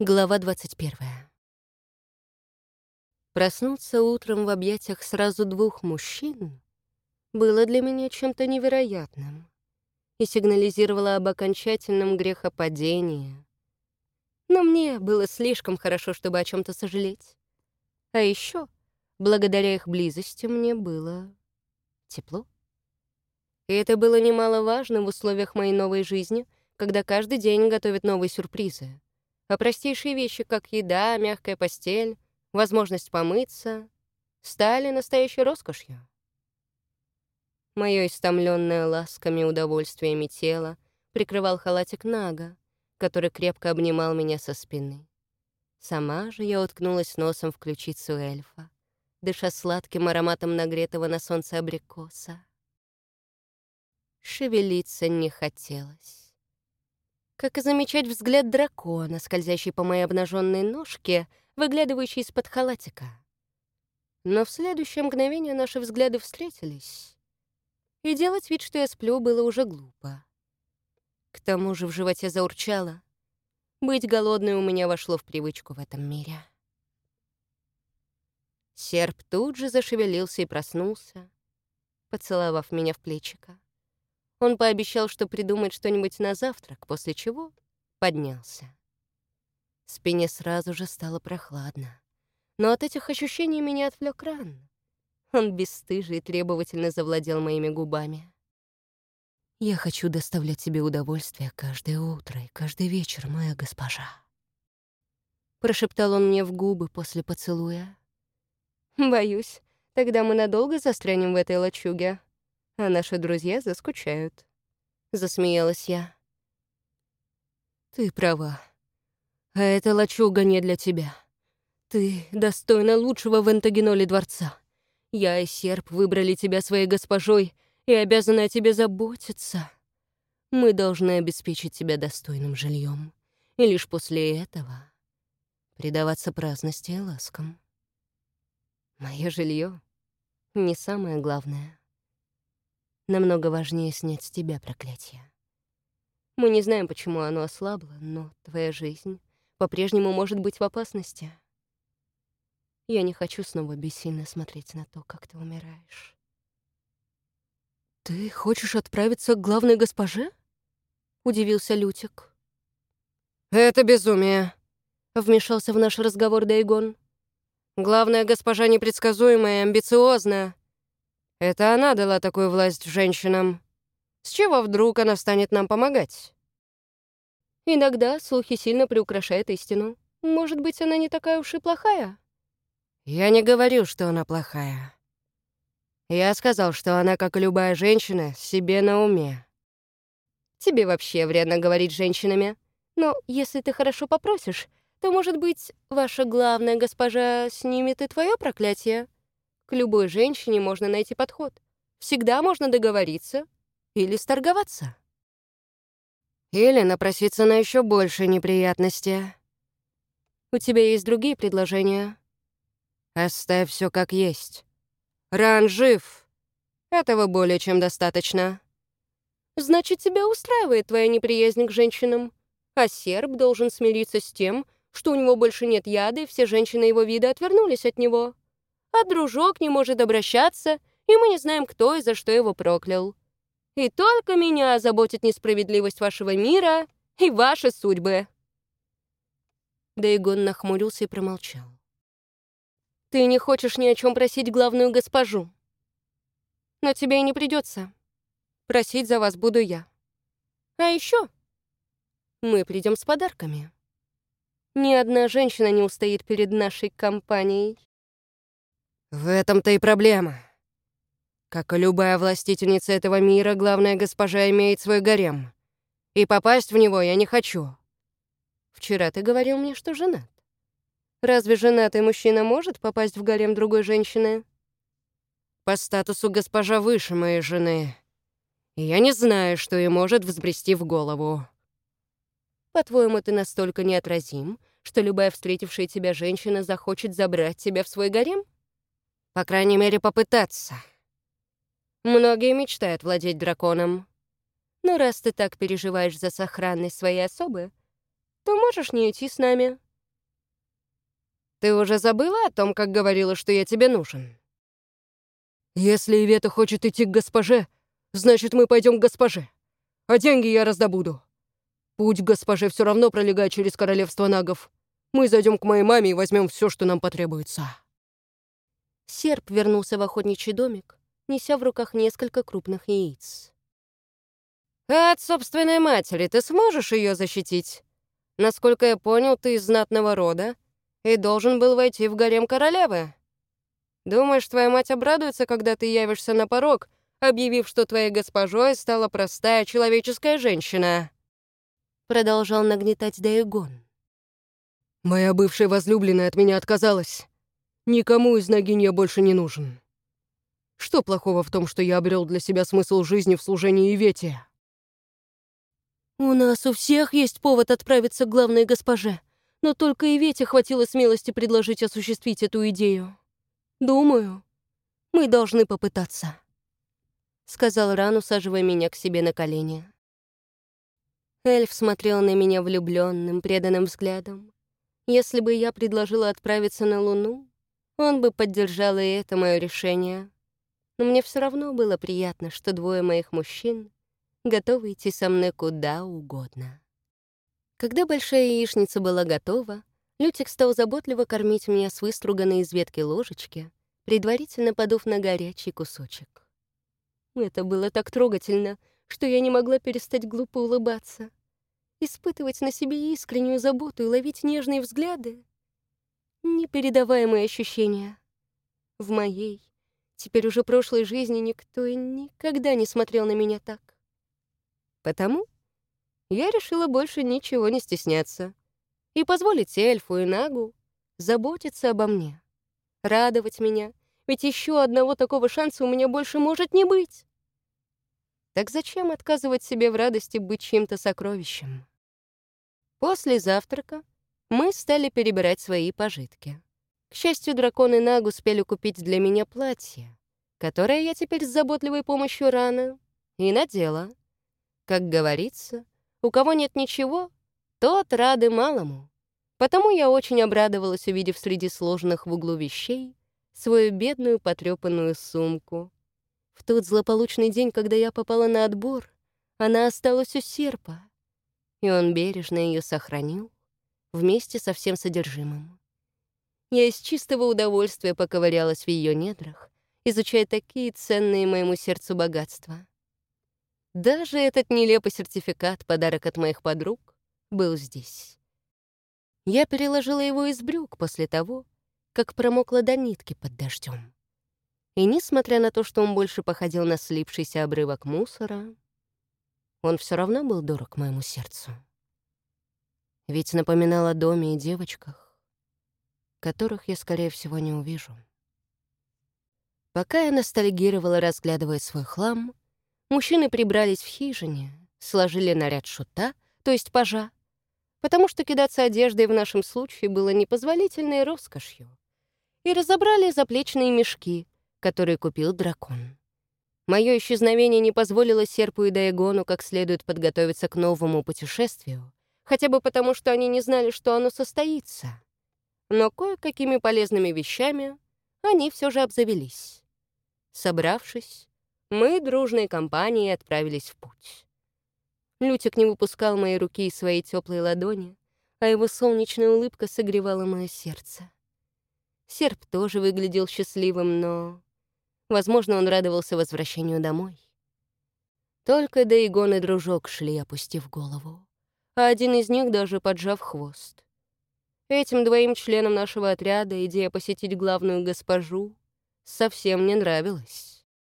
Глава 21. Проснуться утром в объятиях сразу двух мужчин было для меня чем-то невероятным и сигнализировало об окончательном грехопадении. Но мне было слишком хорошо, чтобы о чем то сожалеть. А еще, благодаря их близости, мне было тепло. И это было немаловажно в условиях моей новой жизни, когда каждый день готовят новые сюрпризы а простейшие вещи, как еда, мягкая постель, возможность помыться, стали настоящей роскошью. Мое истомленное ласками и удовольствиями тело прикрывал халатик Нага, который крепко обнимал меня со спины. Сама же я уткнулась носом в ключицу эльфа, дыша сладким ароматом нагретого на солнце абрикоса. Шевелиться не хотелось как и замечать взгляд дракона, скользящий по моей обнаженной ножке, выглядывающий из-под халатика. Но в следующее мгновение наши взгляды встретились, и делать вид, что я сплю, было уже глупо. К тому же в животе заурчало. Быть голодной у меня вошло в привычку в этом мире. Серп тут же зашевелился и проснулся, поцеловав меня в плечико. Он пообещал, что придумает что-нибудь на завтрак, после чего поднялся. Спине сразу же стало прохладно. Но от этих ощущений меня отвлек ран. Он бесстыжий и требовательно завладел моими губами. «Я хочу доставлять тебе удовольствие каждое утро и каждый вечер, моя госпожа». Прошептал он мне в губы после поцелуя. «Боюсь, тогда мы надолго застрянем в этой лачуге», а наши друзья заскучают. Засмеялась я. Ты права. А эта лачуга не для тебя. Ты достойна лучшего в Энтогеноле дворца. Я и Серп выбрали тебя своей госпожой и обязаны о тебе заботиться. Мы должны обеспечить тебя достойным жильем, и лишь после этого предаваться праздности и ласкам. Мое жилье не самое главное. Намного важнее снять с тебя проклятие. Мы не знаем, почему оно ослабло, но твоя жизнь по-прежнему может быть в опасности. Я не хочу снова бессильно смотреть на то, как ты умираешь. «Ты хочешь отправиться к главной госпоже?» — удивился Лютик. «Это безумие», — вмешался в наш разговор Дайгон. «Главная госпожа непредсказуемая и амбициозная. Это она дала такую власть женщинам. С чего вдруг она станет нам помогать? Иногда слухи сильно приукрашают истину. Может быть, она не такая уж и плохая? Я не говорю, что она плохая. Я сказал, что она, как и любая женщина, себе на уме. Тебе вообще вредно говорить с женщинами. Но если ты хорошо попросишь, то, может быть, ваша главная госпожа снимет и твое проклятие? К любой женщине можно найти подход. Всегда можно договориться или сторговаться. Или напроситься на еще больше неприятности. У тебя есть другие предложения? Оставь все как есть. Ран жив. Этого более чем достаточно. Значит, тебя устраивает твоя неприязнь к женщинам. А серб должен смириться с тем, что у него больше нет яда, и все женщины его вида отвернулись от него а дружок не может обращаться, и мы не знаем, кто и за что его проклял. И только меня заботит несправедливость вашего мира и ваши судьбы». Дейгон нахмурился и промолчал. «Ты не хочешь ни о чем просить главную госпожу. Но тебе и не придется. Просить за вас буду я. А еще мы придем с подарками. Ни одна женщина не устоит перед нашей компанией. В этом-то и проблема. Как и любая властительница этого мира, главная госпожа имеет свой гарем. И попасть в него я не хочу. Вчера ты говорил мне, что женат. Разве женатый мужчина может попасть в гарем другой женщины? По статусу госпожа выше моей жены. Я не знаю, что ей может взбрести в голову. По-твоему, ты настолько неотразим, что любая встретившая тебя женщина захочет забрать тебя в свой гарем? По крайней мере, попытаться. Многие мечтают владеть драконом. Но раз ты так переживаешь за сохранность своей особы, то можешь не идти с нами. Ты уже забыла о том, как говорила, что я тебе нужен? Если Ивета хочет идти к госпоже, значит, мы пойдем к госпоже. А деньги я раздобуду. Путь к госпоже все равно пролегает через королевство нагов. Мы зайдем к моей маме и возьмем все, что нам потребуется. Серп вернулся в охотничий домик, неся в руках несколько крупных яиц. «А от собственной матери ты сможешь ее защитить? Насколько я понял, ты из знатного рода и должен был войти в гарем королевы. Думаешь, твоя мать обрадуется, когда ты явишься на порог, объявив, что твоей госпожой стала простая человеческая женщина?» Продолжал нагнетать Даегон. «Моя бывшая возлюбленная от меня отказалась. Никому из Нагинь я больше не нужен. Что плохого в том, что я обрел для себя смысл жизни в служении Ивете?» «У нас у всех есть повод отправиться к главной госпоже», но только и Вете хватило смелости предложить осуществить эту идею. «Думаю, мы должны попытаться», — сказал Ран, усаживая меня к себе на колени. Эльф смотрел на меня влюбленным, преданным взглядом. Если бы я предложила отправиться на Луну, он бы поддержал и это мое решение. Но мне все равно было приятно, что двое моих мужчин готовы идти со мной куда угодно. Когда большая яичница была готова, Лютик стал заботливо кормить меня с выструганной из ветки ложечки, предварительно подув на горячий кусочек. Это было так трогательно, что я не могла перестать глупо улыбаться. Испытывать на себе искреннюю заботу и ловить нежные взгляды — непередаваемые ощущения. В моей, теперь уже прошлой жизни никто и никогда не смотрел на меня так. Потому я решила больше ничего не стесняться и позволить эльфу и нагу заботиться обо мне, радовать меня, ведь еще одного такого шанса у меня больше может не быть. Так зачем отказывать себе в радости быть чьим-то сокровищем? После завтрака мы стали перебирать свои пожитки. К счастью, драконы Нагу успели купить для меня платье, которое я теперь с заботливой помощью рана и надела. Как говорится, у кого нет ничего, тот рады малому. Потому я очень обрадовалась, увидев среди сложенных в углу вещей свою бедную потрепанную сумку. В тот злополучный день, когда я попала на отбор, она осталась у серпа, и он бережно ее сохранил вместе со всем содержимым. Я из чистого удовольствия поковырялась в ее недрах, изучая такие ценные моему сердцу богатства. Даже этот нелепый сертификат, подарок от моих подруг, был здесь. Я переложила его из брюк после того, как промокла до нитки под дождем. И несмотря на то, что он больше походил на слипшийся обрывок мусора, он все равно был дорог моему сердцу. Ведь напоминал о доме и девочках, которых я, скорее всего, не увижу. Пока я ностальгировала, разглядывая свой хлам, Мужчины прибрались в хижине, сложили наряд шута, то есть пажа, потому что кидаться одеждой в нашем случае было непозволительной роскошью, и разобрали заплечные мешки, которые купил дракон. Мое исчезновение не позволило Серпу и Даегону как следует подготовиться к новому путешествию, хотя бы потому, что они не знали, что оно состоится. Но кое-какими полезными вещами они все же обзавелись. Собравшись, мы дружной компанией отправились в путь. Лютик не выпускал мои руки из своей теплой ладони, а его солнечная улыбка согревала мое сердце. Серп тоже выглядел счастливым, но... Возможно, он радовался возвращению домой. Только Дейгон и дружок шли, опустив голову, а один из них даже поджав хвост. Этим двоим членам нашего отряда идея посетить главную госпожу совсем не нравилась.